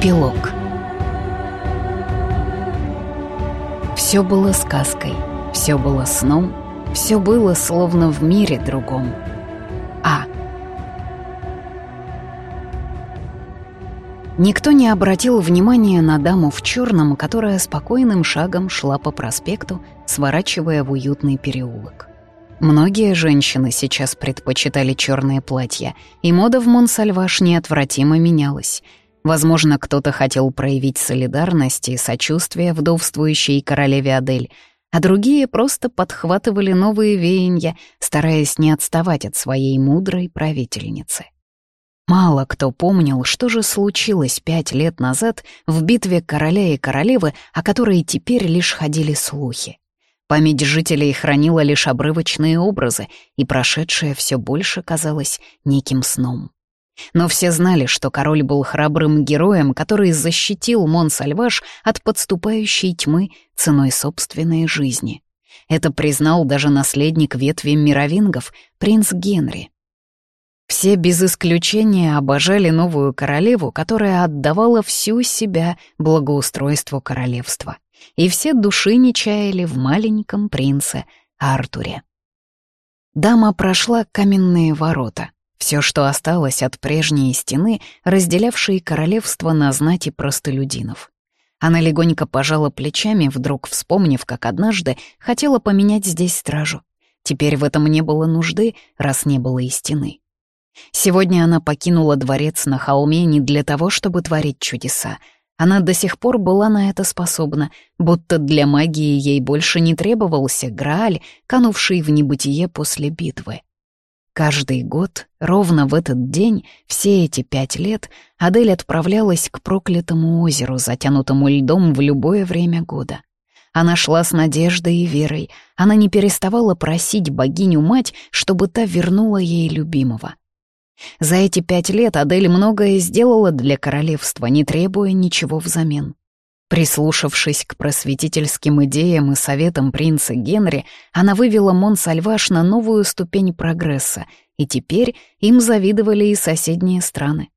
Эпилог Все было сказкой, все было сном, все было словно в мире другом. А. Никто не обратил внимания на даму в черном, которая спокойным шагом шла по проспекту, сворачивая в уютный переулок. Многие женщины сейчас предпочитали черные платья, и мода в Монсальваш неотвратимо менялась. Возможно, кто-то хотел проявить солидарность и сочувствие вдовствующей королеве Адель, а другие просто подхватывали новые веяния, стараясь не отставать от своей мудрой правительницы. Мало кто помнил, что же случилось пять лет назад в битве короля и королевы, о которой теперь лишь ходили слухи. Память жителей хранила лишь обрывочные образы, и прошедшее все больше казалось неким сном. Но все знали, что король был храбрым героем, который защитил Монсальваш от подступающей тьмы ценой собственной жизни. Это признал даже наследник ветви мировингов, принц Генри. Все без исключения обожали новую королеву, которая отдавала всю себя благоустройству королевства и все души не чаяли в маленьком принце Артуре. Дама прошла каменные ворота, все, что осталось от прежней стены, разделявшей королевство на знати простолюдинов. Она легонько пожала плечами, вдруг вспомнив, как однажды хотела поменять здесь стражу. Теперь в этом не было нужды, раз не было и стены. Сегодня она покинула дворец на холме не для того, чтобы творить чудеса, она до сих пор была на это способна, будто для магии ей больше не требовался Грааль, канувший в небытие после битвы. Каждый год, ровно в этот день, все эти пять лет, Адель отправлялась к проклятому озеру, затянутому льдом в любое время года. Она шла с надеждой и верой, она не переставала просить богиню-мать, чтобы та вернула ей любимого. За эти пять лет Адель многое сделала для королевства, не требуя ничего взамен. Прислушавшись к просветительским идеям и советам принца Генри, она вывела Монсальваш на новую ступень прогресса, и теперь им завидовали и соседние страны.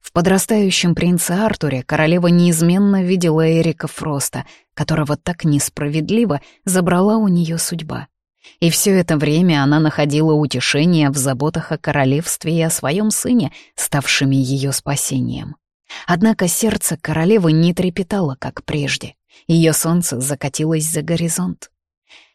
В подрастающем принце Артуре королева неизменно видела Эрика Фроста, которого так несправедливо забрала у нее судьба. И все это время она находила утешение в заботах о королевстве и о своем сыне, ставшими ее спасением. Однако сердце королевы не трепетало, как прежде. Ее солнце закатилось за горизонт.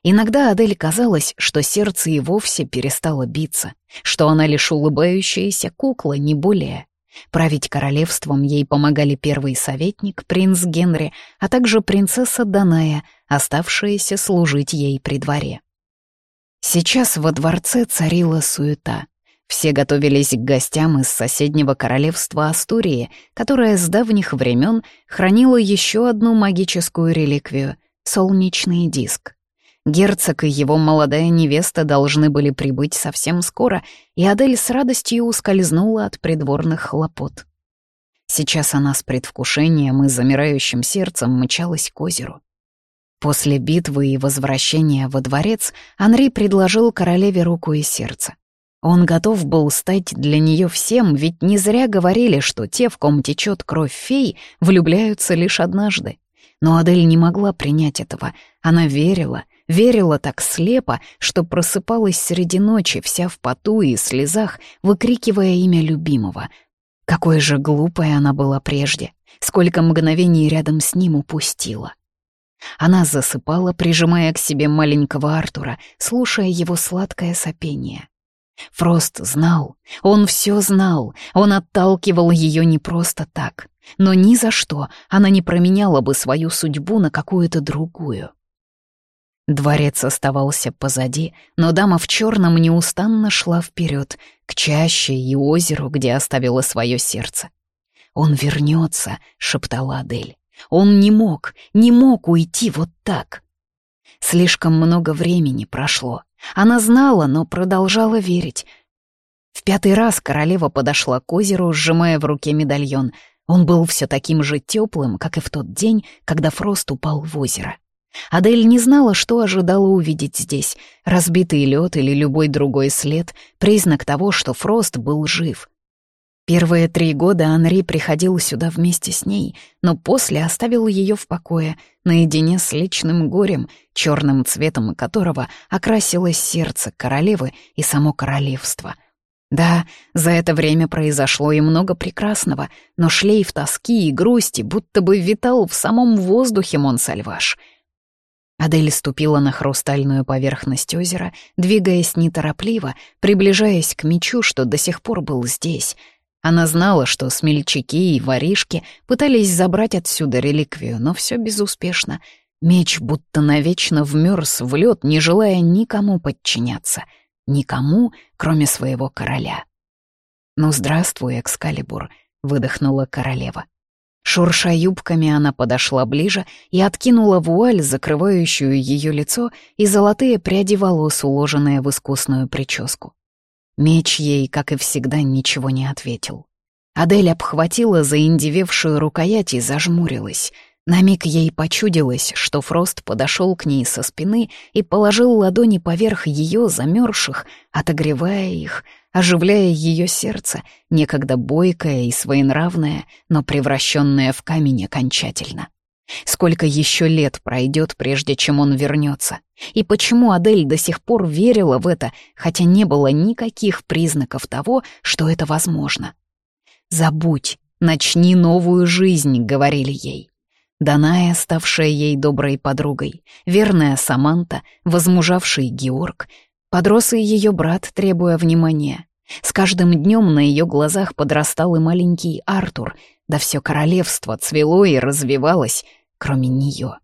Иногда Адель казалось, что сердце и вовсе перестало биться, что она лишь улыбающаяся кукла, не более. Править королевством ей помогали первый советник, принц Генри, а также принцесса Даная, оставшаяся служить ей при дворе. Сейчас во дворце царила суета. Все готовились к гостям из соседнего королевства Астурии, которое с давних времен хранило еще одну магическую реликвию — солнечный диск. Герцог и его молодая невеста должны были прибыть совсем скоро, и Адель с радостью ускользнула от придворных хлопот. Сейчас она с предвкушением и замирающим сердцем мчалась к озеру. После битвы и возвращения во дворец Анри предложил королеве руку и сердце. Он готов был стать для нее всем, ведь не зря говорили, что те, в ком течет кровь фей, влюбляются лишь однажды. Но Адель не могла принять этого. Она верила, верила так слепо, что просыпалась среди ночи, вся в поту и слезах, выкрикивая имя любимого. Какой же глупой она была прежде, сколько мгновений рядом с ним упустила. Она засыпала, прижимая к себе маленького Артура, слушая его сладкое сопение. Фрост знал, он все знал, он отталкивал ее не просто так, но ни за что она не променяла бы свою судьбу на какую-то другую. Дворец оставался позади, но дама в черном неустанно шла вперед, к чаще и озеру, где оставила свое сердце. «Он вернется», — шептала Адель. Он не мог, не мог уйти вот так. Слишком много времени прошло. Она знала, но продолжала верить. В пятый раз королева подошла к озеру, сжимая в руке медальон. Он был все таким же теплым, как и в тот день, когда Фрост упал в озеро. Адель не знала, что ожидала увидеть здесь. Разбитый лед или любой другой след — признак того, что Фрост был жив. Первые три года Анри приходил сюда вместе с ней, но после оставил ее в покое, наедине с личным горем, черным цветом которого окрасилось сердце королевы и само королевство. Да, за это время произошло и много прекрасного, но шлейф тоски и грусти будто бы витал в самом воздухе Монсальваш. Адель ступила на хрустальную поверхность озера, двигаясь неторопливо, приближаясь к мечу, что до сих пор был здесь — она знала, что смельчаки и воришки пытались забрать отсюда реликвию, но все безуспешно. Меч будто навечно вмерз в лед, не желая никому подчиняться. Никому, кроме своего короля. «Ну, здравствуй, Экскалибур», — выдохнула королева. Шурша юбками, она подошла ближе и откинула вуаль, закрывающую ее лицо, и золотые пряди волос, уложенные в искусную прическу. Меч ей, как и всегда, ничего не ответил. Адель обхватила заиндевевшую рукоять и зажмурилась. На миг ей почудилось, что Фрост подошел к ней со спины и положил ладони поверх ее замерзших, отогревая их, оживляя ее сердце, некогда бойкое и своенравное, но превращенное в камень окончательно. Сколько еще лет пройдет, прежде чем он вернется? И почему Адель до сих пор верила в это, хотя не было никаких признаков того, что это возможно? «Забудь, начни новую жизнь», — говорили ей. Даная, ставшая ей доброй подругой, верная Саманта, возмужавший Георг, подрос и ее брат, требуя внимания. С каждым днем на ее глазах подрастал и маленький Артур, да все королевство цвело и развивалось, кроме нее.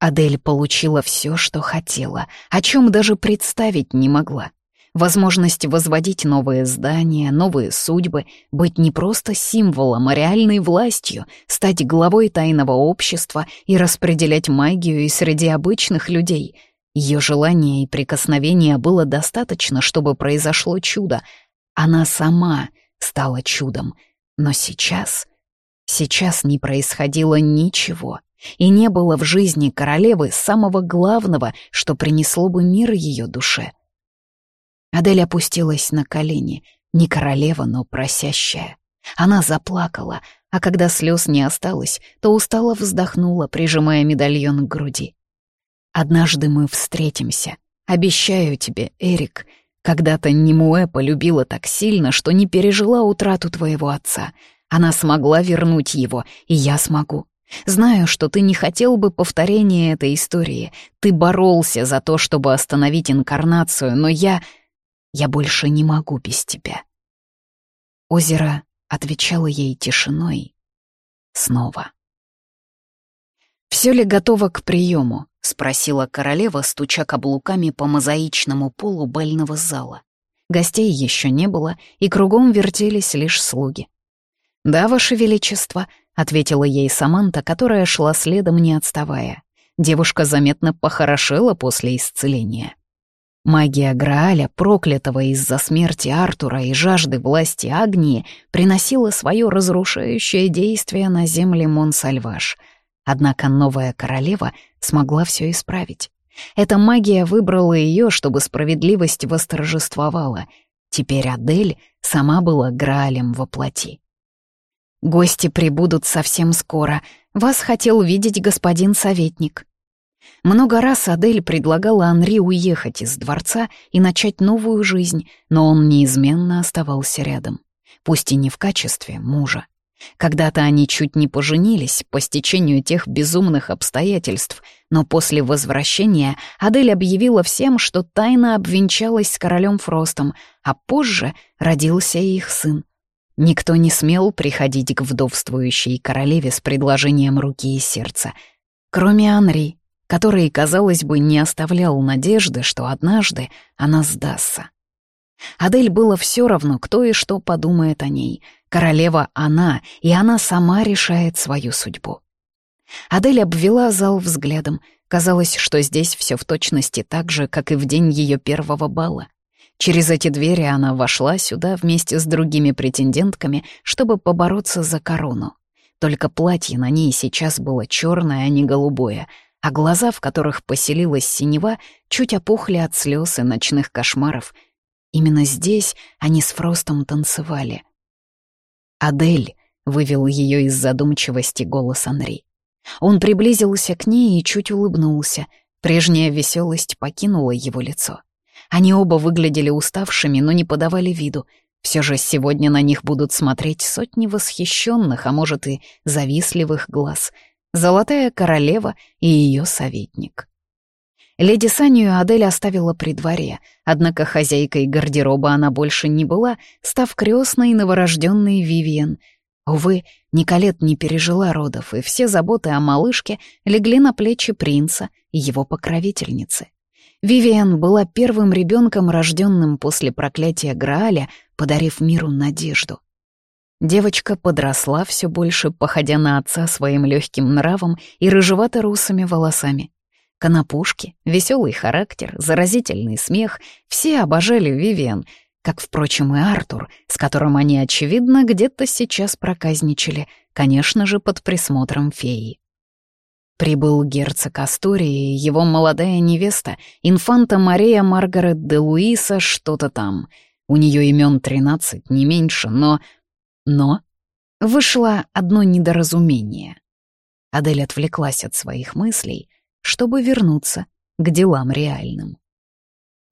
Адель получила все, что хотела, о чем даже представить не могла. Возможность возводить новые здания, новые судьбы, быть не просто символом, а реальной властью, стать главой тайного общества и распределять магию и среди обычных людей. Ее желания и прикосновения было достаточно, чтобы произошло чудо. Она сама стала чудом. Но сейчас... Сейчас не происходило ничего, и не было в жизни королевы самого главного, что принесло бы мир ее душе. Адель опустилась на колени, не королева, но просящая. Она заплакала, а когда слез не осталось, то устало вздохнула, прижимая медальон к груди. «Однажды мы встретимся. Обещаю тебе, Эрик. Когда-то Немуэ полюбила так сильно, что не пережила утрату твоего отца. Она смогла вернуть его, и я смогу. Знаю, что ты не хотел бы повторения этой истории. Ты боролся за то, чтобы остановить инкарнацию, но я... Я больше не могу без тебя. Озеро отвечало ей тишиной. Снова. «Все ли готово к приему?» — спросила королева, стуча каблуками по мозаичному полу бального зала. Гостей еще не было, и кругом вертелись лишь слуги. «Да, Ваше Величество», — ответила ей Саманта, которая шла следом, не отставая. Девушка заметно похорошела после исцеления. Магия Грааля, проклятого из-за смерти Артура и жажды власти Агнии, приносила свое разрушающее действие на земле Монсальваш. Однако новая королева смогла все исправить. Эта магия выбрала ее, чтобы справедливость восторжествовала. Теперь Адель сама была Граалем во плоти. Гости прибудут совсем скоро. Вас хотел видеть господин советник». Много раз Адель предлагала Анри уехать из дворца и начать новую жизнь, но он неизменно оставался рядом. Пусть и не в качестве мужа. Когда-то они чуть не поженились по стечению тех безумных обстоятельств, но после возвращения Адель объявила всем, что тайно обвенчалась с королем Фростом, а позже родился их сын. Никто не смел приходить к вдовствующей королеве с предложением руки и сердца, кроме Анри, который, казалось бы, не оставлял надежды, что однажды она сдастся. Адель было все равно, кто и что подумает о ней. Королева она, и она сама решает свою судьбу. Адель обвела зал взглядом. Казалось, что здесь все в точности так же, как и в день ее первого бала. Через эти двери она вошла сюда вместе с другими претендентками, чтобы побороться за корону. Только платье на ней сейчас было черное, а не голубое, а глаза, в которых поселилась синева, чуть опухли от слез и ночных кошмаров. Именно здесь они с Фростом танцевали. «Адель», — вывел ее из задумчивости голос Анри. Он приблизился к ней и чуть улыбнулся. Прежняя веселость покинула его лицо. Они оба выглядели уставшими, но не подавали виду. Все же сегодня на них будут смотреть сотни восхищенных, а может и завистливых глаз. Золотая королева и ее советник. Леди Санию Адель оставила при дворе, однако хозяйкой гардероба она больше не была, став крестной новорожденной Вивиан. Увы, Николет не пережила родов, и все заботы о малышке легли на плечи принца и его покровительницы. Вивиан была первым ребенком, рожденным после проклятия Грааля, подарив миру надежду. Девочка подросла все больше, походя на отца своим легким нравом и рыжевато-русыми волосами. Конопушки, веселый характер, заразительный смех — все обожали Вивиан, как, впрочем, и Артур, с которым они, очевидно, где-то сейчас проказничали, конечно же, под присмотром феи. Прибыл герцог Астурии и его молодая невеста, инфанта Мария Маргарет де Луиса, что-то там. У нее имен тринадцать, не меньше, но... Но... Вышло одно недоразумение. Адель отвлеклась от своих мыслей, чтобы вернуться к делам реальным.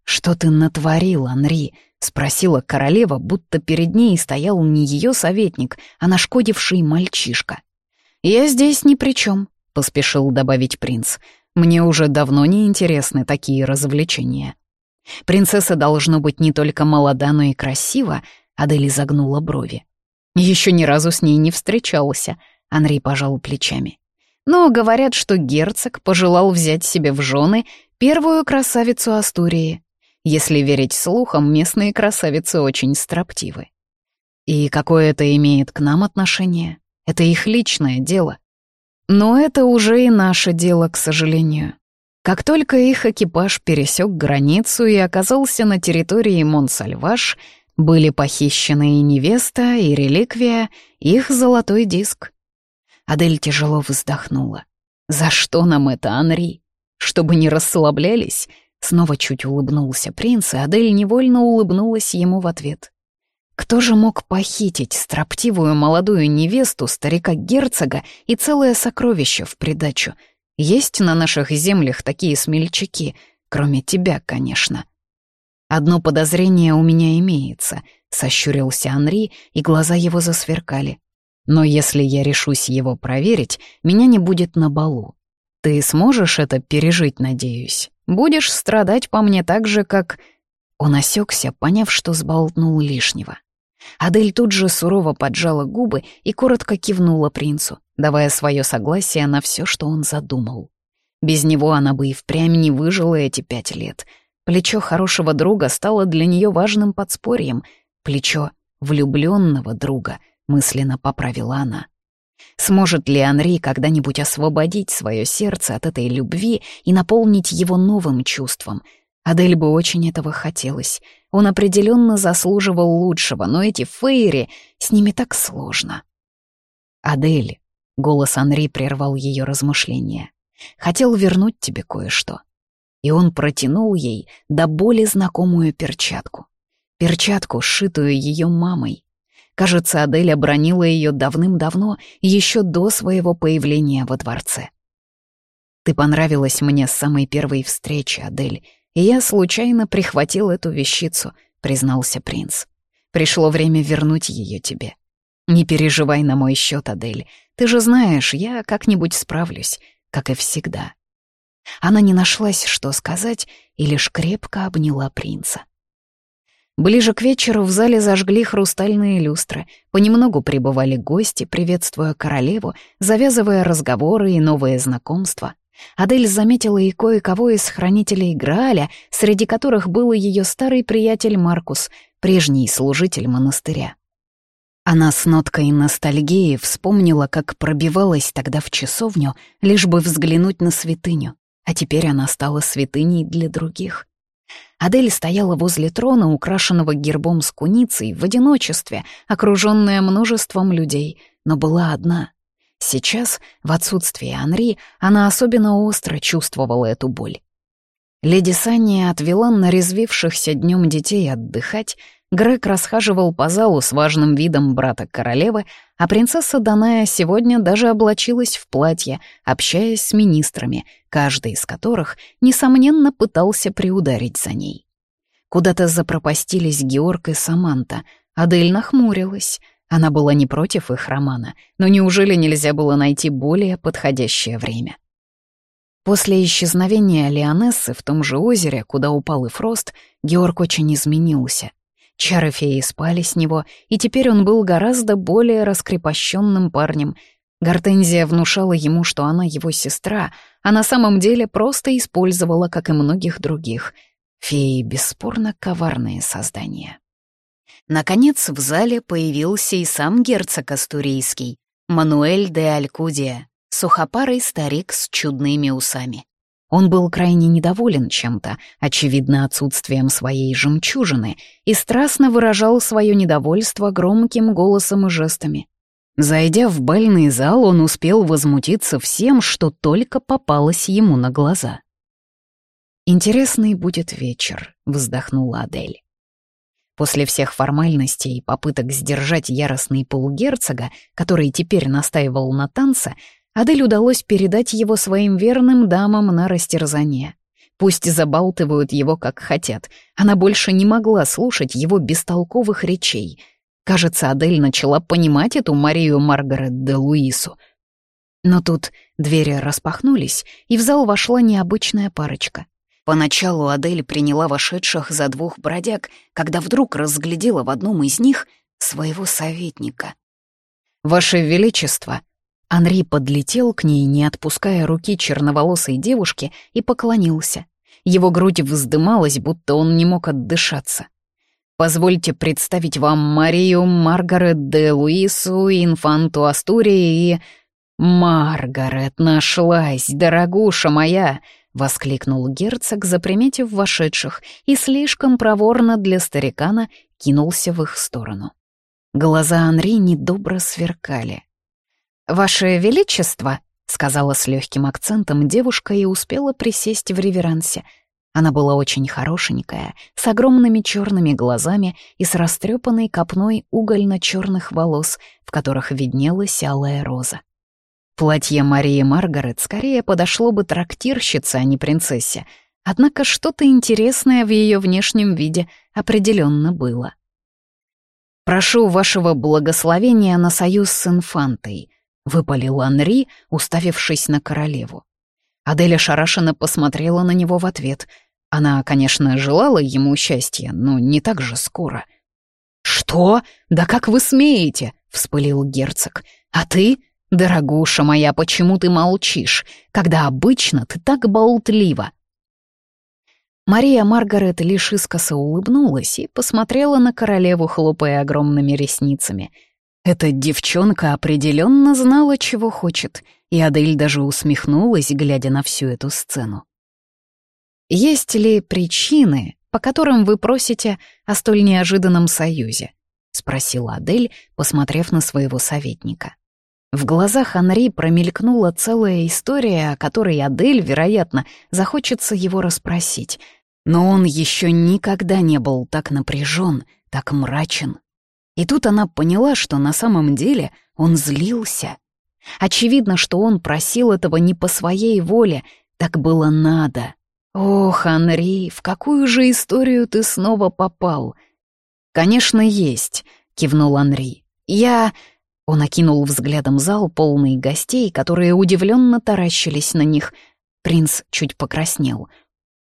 «Что ты натворил, Анри?» — спросила королева, будто перед ней стоял не ее советник, а нашкодивший мальчишка. «Я здесь ни при чем», — поспешил добавить принц. «Мне уже давно не интересны такие развлечения». «Принцесса должно быть не только молода, но и красива», — Адели загнула брови. Еще ни разу с ней не встречался», — Анри пожал плечами. «Но говорят, что герцог пожелал взять себе в жены первую красавицу Астурии. Если верить слухам, местные красавицы очень строптивы. И какое это имеет к нам отношение? Это их личное дело. Но это уже и наше дело, к сожалению. Как только их экипаж пересек границу и оказался на территории Монсальваш, были похищены и невеста, и реликвия, их золотой диск. Адель тяжело вздохнула. «За что нам это, Анри? Чтобы не расслаблялись?» Снова чуть улыбнулся принц, и Адель невольно улыбнулась ему в ответ. Кто же мог похитить строптивую молодую невесту старика-герцога и целое сокровище в придачу? Есть на наших землях такие смельчаки, кроме тебя, конечно. Одно подозрение у меня имеется, сощурился Анри, и глаза его засверкали. Но если я решусь его проверить, меня не будет на балу. Ты сможешь это пережить, надеюсь? Будешь страдать по мне так же, как... Он осекся, поняв, что сболтнул лишнего. Адель тут же сурово поджала губы и коротко кивнула принцу, давая свое согласие на все, что он задумал. Без него она бы и впрямь не выжила эти пять лет. Плечо хорошего друга стало для нее важным подспорьем. Плечо влюбленного друга, мысленно поправила она. Сможет ли Анри когда-нибудь освободить свое сердце от этой любви и наполнить его новым чувством — Адель бы очень этого хотелось. Он определенно заслуживал лучшего, но эти фейри, с ними так сложно. «Адель», — голос Анри прервал ее размышления, — «хотел вернуть тебе кое-что». И он протянул ей до боли знакомую перчатку. Перчатку, сшитую ее мамой. Кажется, Адель обронила ее давным-давно, еще до своего появления во дворце. «Ты понравилась мне с самой первой встречи, Адель», я случайно прихватил эту вещицу», — признался принц. «Пришло время вернуть ее тебе. Не переживай на мой счет, Адель. Ты же знаешь, я как-нибудь справлюсь, как и всегда». Она не нашлась, что сказать, и лишь крепко обняла принца. Ближе к вечеру в зале зажгли хрустальные люстры, понемногу прибывали гости, приветствуя королеву, завязывая разговоры и новые знакомства. Адель заметила и кое-кого из хранителей Грааля, среди которых был ее старый приятель Маркус, прежний служитель монастыря. Она с ноткой ностальгии вспомнила, как пробивалась тогда в часовню, лишь бы взглянуть на святыню, а теперь она стала святыней для других. Адель стояла возле трона, украшенного гербом с куницей, в одиночестве, окруженная множеством людей, но была одна — Сейчас, в отсутствие Анри, она особенно остро чувствовала эту боль. Леди Санния отвела нарезвившихся днем детей отдыхать, Грег расхаживал по залу с важным видом брата королевы, а принцесса Даная сегодня даже облачилась в платье, общаясь с министрами, каждый из которых, несомненно, пытался приударить за ней. Куда-то запропастились Георг и Саманта. Адель нахмурилась. Она была не против их романа, но неужели нельзя было найти более подходящее время? После исчезновения Лионессы в том же озере, куда упал и Фрост, Георг очень изменился. Чары феи спали с него, и теперь он был гораздо более раскрепощенным парнем. Гортензия внушала ему, что она его сестра, а на самом деле просто использовала, как и многих других. Феи бесспорно коварные создания. Наконец в зале появился и сам герцог Астурийский, Мануэль де Алькудия, сухопарый старик с чудными усами. Он был крайне недоволен чем-то, очевидно, отсутствием своей жемчужины, и страстно выражал свое недовольство громким голосом и жестами. Зайдя в бальный зал, он успел возмутиться всем, что только попалось ему на глаза. «Интересный будет вечер», — вздохнула Адель. После всех формальностей и попыток сдержать яростный полугерцога, который теперь настаивал на танце, Адель удалось передать его своим верным дамам на растерзание. Пусть забалтывают его как хотят, она больше не могла слушать его бестолковых речей. Кажется, Адель начала понимать эту Марию Маргарет де Луису. Но тут двери распахнулись, и в зал вошла необычная парочка. Поначалу Адель приняла вошедших за двух бродяг, когда вдруг разглядела в одном из них своего советника. «Ваше Величество!» Анри подлетел к ней, не отпуская руки черноволосой девушки, и поклонился. Его грудь вздымалась, будто он не мог отдышаться. «Позвольте представить вам Марию Маргарет де Луису, инфанту Астурии и...» «Маргарет нашлась, дорогуша моя!» — воскликнул герцог, заприметив вошедших, и слишком проворно для старикана кинулся в их сторону. Глаза Анри недобро сверкали. «Ваше Величество», — сказала с легким акцентом девушка и успела присесть в реверансе. Она была очень хорошенькая, с огромными черными глазами и с растрепанной копной угольно-черных волос, в которых виднелась алая роза. Платье Марии Маргарет скорее подошло бы трактирщице, а не принцессе, однако что-то интересное в ее внешнем виде определенно было. «Прошу вашего благословения на союз с инфантой», — выпалил Анри, уставившись на королеву. Аделя шарашенно посмотрела на него в ответ. Она, конечно, желала ему счастья, но не так же скоро. «Что? Да как вы смеете?» — вспылил герцог. «А ты? Дорогуша моя, почему ты молчишь, когда обычно ты так болтлива?» Мария Маргарет лишь искоса улыбнулась и посмотрела на королеву, хлопая огромными ресницами — эта девчонка определенно знала, чего хочет, и Адель даже усмехнулась, глядя на всю эту сцену. «Есть ли причины, по которым вы просите о столь неожиданном союзе?» — спросила Адель, посмотрев на своего советника. В глазах Анри промелькнула целая история, о которой Адель, вероятно, захочется его расспросить. Но он еще никогда не был так напряжен, так мрачен. И тут она поняла, что на самом деле он злился. Очевидно, что он просил этого не по своей воле, так было надо. «Ох, Анри, в какую же историю ты снова попал?» «Конечно, есть», — кивнул Анри. «Я...» Он окинул взглядом зал, полный гостей, которые удивленно таращились на них. Принц чуть покраснел.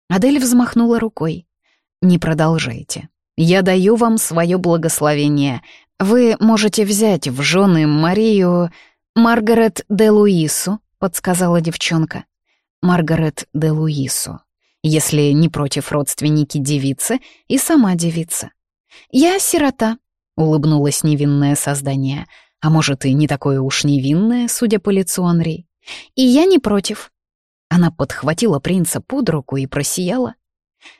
Адель взмахнула рукой. «Не продолжайте. Я даю вам свое благословение. Вы можете взять в жены Марию... Маргарет де Луису», — подсказала девчонка. Маргарет де Луису. Если не против родственники девицы и сама девица. «Я сирота», — улыбнулось невинное создание. А может, и не такое уж невинное, судя по лицу Анри. «И я не против». Она подхватила принца под руку и просияла.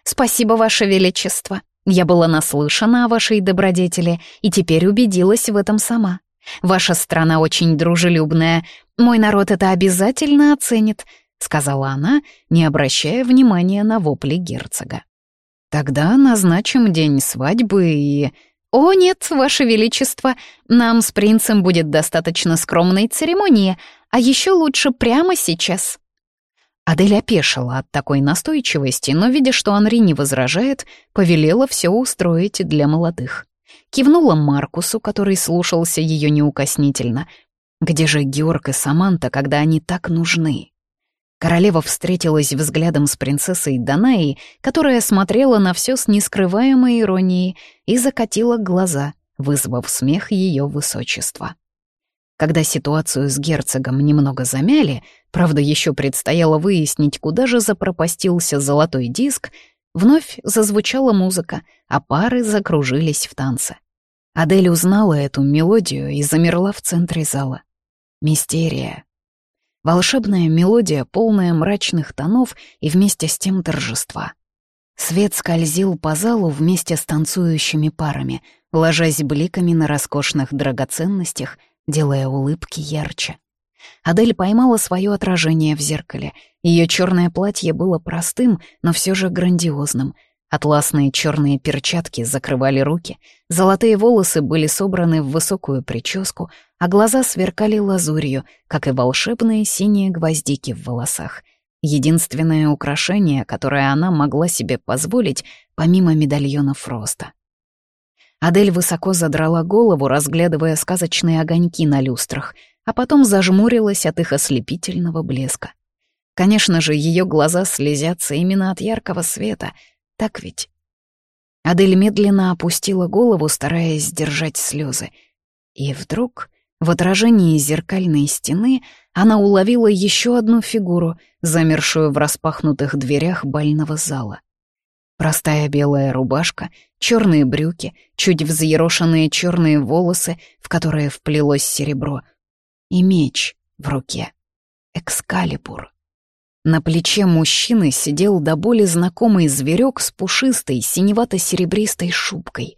«Спасибо, Ваше Величество», я была наслышана о вашей добродетели и теперь убедилась в этом сама. Ваша страна очень дружелюбная. Мой народ это обязательно оценит», — сказала она, не обращая внимания на вопли герцога. Тогда назначим день свадьбы и... «О, нет, Ваше Величество, нам с принцем будет достаточно скромной церемонии, а еще лучше прямо сейчас». Адель опешила от такой настойчивости, но, видя, что Анри не возражает, повелела все устроить для молодых. Кивнула Маркусу, который слушался ее неукоснительно. «Где же Георг и Саманта, когда они так нужны?» Королева встретилась взглядом с принцессой Данаей, которая смотрела на все с нескрываемой иронией и закатила глаза, вызвав смех ее высочества. Когда ситуацию с герцогом немного замяли, правда, еще предстояло выяснить, куда же запропастился золотой диск, вновь зазвучала музыка, а пары закружились в танце. Адель узнала эту мелодию и замерла в центре зала. Мистерия. Волшебная мелодия, полная мрачных тонов и вместе с тем торжества. Свет скользил по залу вместе с танцующими парами, ложась бликами на роскошных драгоценностях — делая улыбки ярче. Адель поймала свое отражение в зеркале. Ее черное платье было простым, но все же грандиозным. Атласные черные перчатки закрывали руки, золотые волосы были собраны в высокую прическу, а глаза сверкали лазурью, как и волшебные синие гвоздики в волосах. Единственное украшение, которое она могла себе позволить, помимо медальонов роста. Адель высоко задрала голову, разглядывая сказочные огоньки на люстрах, а потом зажмурилась от их ослепительного блеска. Конечно же, ее глаза слезятся именно от яркого света, так ведь? Адель медленно опустила голову, стараясь сдержать слезы. И вдруг, в отражении зеркальной стены, она уловила еще одну фигуру, замершую в распахнутых дверях бального зала. Простая белая рубашка, черные брюки, чуть взъерошенные черные волосы, в которые вплелось серебро, и меч в руке. Экскалибур. На плече мужчины сидел до боли знакомый зверек с пушистой синевато-серебристой шубкой.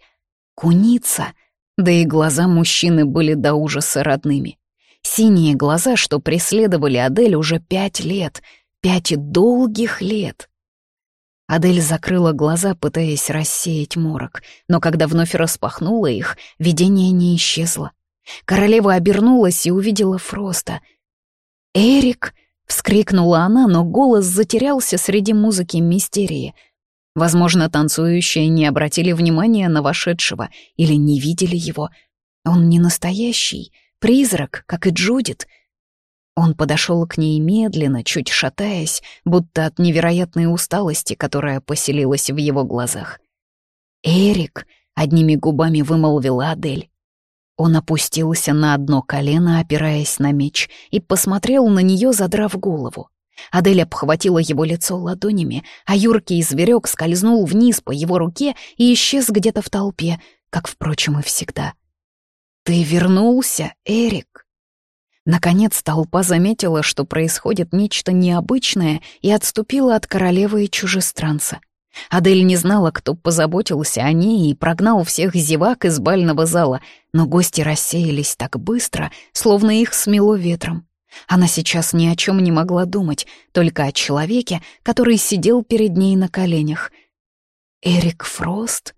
Куница, да и глаза мужчины были до ужаса родными. Синие глаза, что преследовали Адель уже пять лет, пять долгих лет. Адель закрыла глаза, пытаясь рассеять морок, но когда вновь распахнула их, видение не исчезло. Королева обернулась и увидела Фроста. «Эрик!» — вскрикнула она, но голос затерялся среди музыки мистерии. Возможно, танцующие не обратили внимания на вошедшего или не видели его. Он не настоящий, призрак, как и Джудит — он подошел к ней медленно, чуть шатаясь, будто от невероятной усталости, которая поселилась в его глазах. «Эрик!» — одними губами вымолвила Адель. Он опустился на одно колено, опираясь на меч, и посмотрел на нее, задрав голову. Адель обхватила его лицо ладонями, а юркий зверек скользнул вниз по его руке и исчез где-то в толпе, как, впрочем, и всегда. «Ты вернулся, Эрик!» Наконец толпа заметила, что происходит нечто необычное, и отступила от королевы и чужестранца. Адель не знала, кто позаботился о ней и прогнал всех зевак из бального зала, но гости рассеялись так быстро, словно их смело ветром. Она сейчас ни о чем не могла думать, только о человеке, который сидел перед ней на коленях. «Эрик Фрост?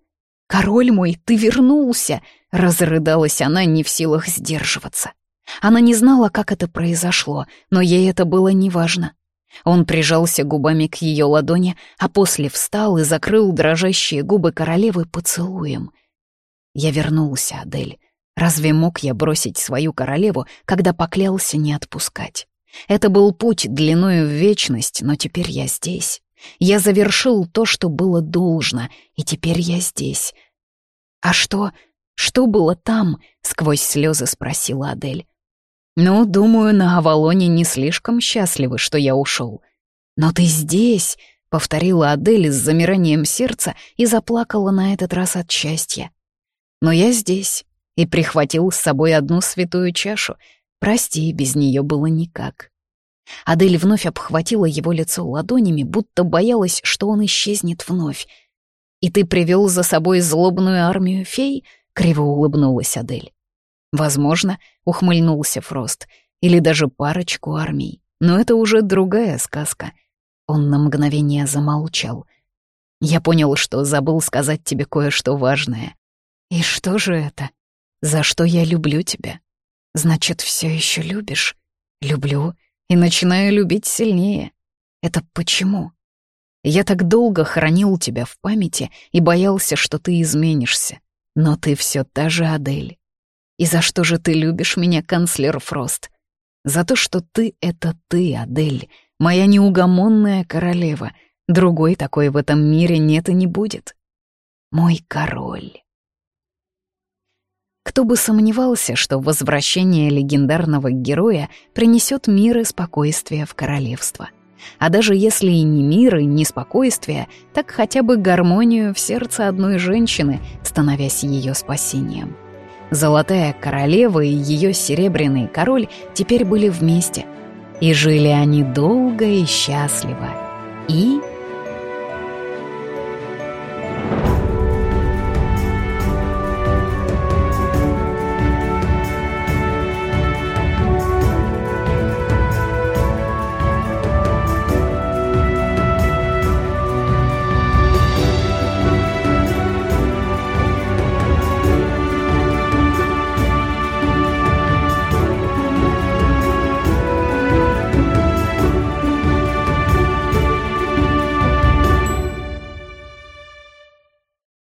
Король мой, ты вернулся!» — разрыдалась она, не в силах сдерживаться. Она не знала, как это произошло, но ей это было неважно. Он прижался губами к ее ладони, а после встал и закрыл дрожащие губы королевы поцелуем. Я вернулся, Адель. Разве мог я бросить свою королеву, когда поклялся не отпускать? Это был путь длиною в вечность, но теперь я здесь. Я завершил то, что было должно, и теперь я здесь. «А что? Что было там?» — сквозь слезы спросила Адель. «Ну, думаю, на Авалоне не слишком счастливы, что я ушел. Но ты здесь!» — повторила Адель с замиранием сердца и заплакала на этот раз от счастья. «Но я здесь и прихватил с собой одну святую чашу. Прости, без нее было никак». Адель вновь обхватила его лицо ладонями, будто боялась, что он исчезнет вновь. «И ты привел за собой злобную армию фей?» — криво улыбнулась Адель. Возможно, ухмыльнулся Фрост, или даже парочку армий. Но это уже другая сказка. Он на мгновение замолчал. Я понял, что забыл сказать тебе кое-что важное. И что же это? За что я люблю тебя? Значит, все еще любишь? Люблю и начинаю любить сильнее. Это почему? Я так долго хранил тебя в памяти и боялся, что ты изменишься. Но ты все та же Адель. И за что же ты любишь меня, канцлер Фрост? За то, что ты — это ты, Адель, моя неугомонная королева. Другой такой в этом мире нет и не будет. Мой король. Кто бы сомневался, что возвращение легендарного героя принесет мир и спокойствие в королевство. А даже если и не мир, и не спокойствие, так хотя бы гармонию в сердце одной женщины, становясь ее спасением. Золотая королева и ее серебряный король теперь были вместе. И жили они долго и счастливо. И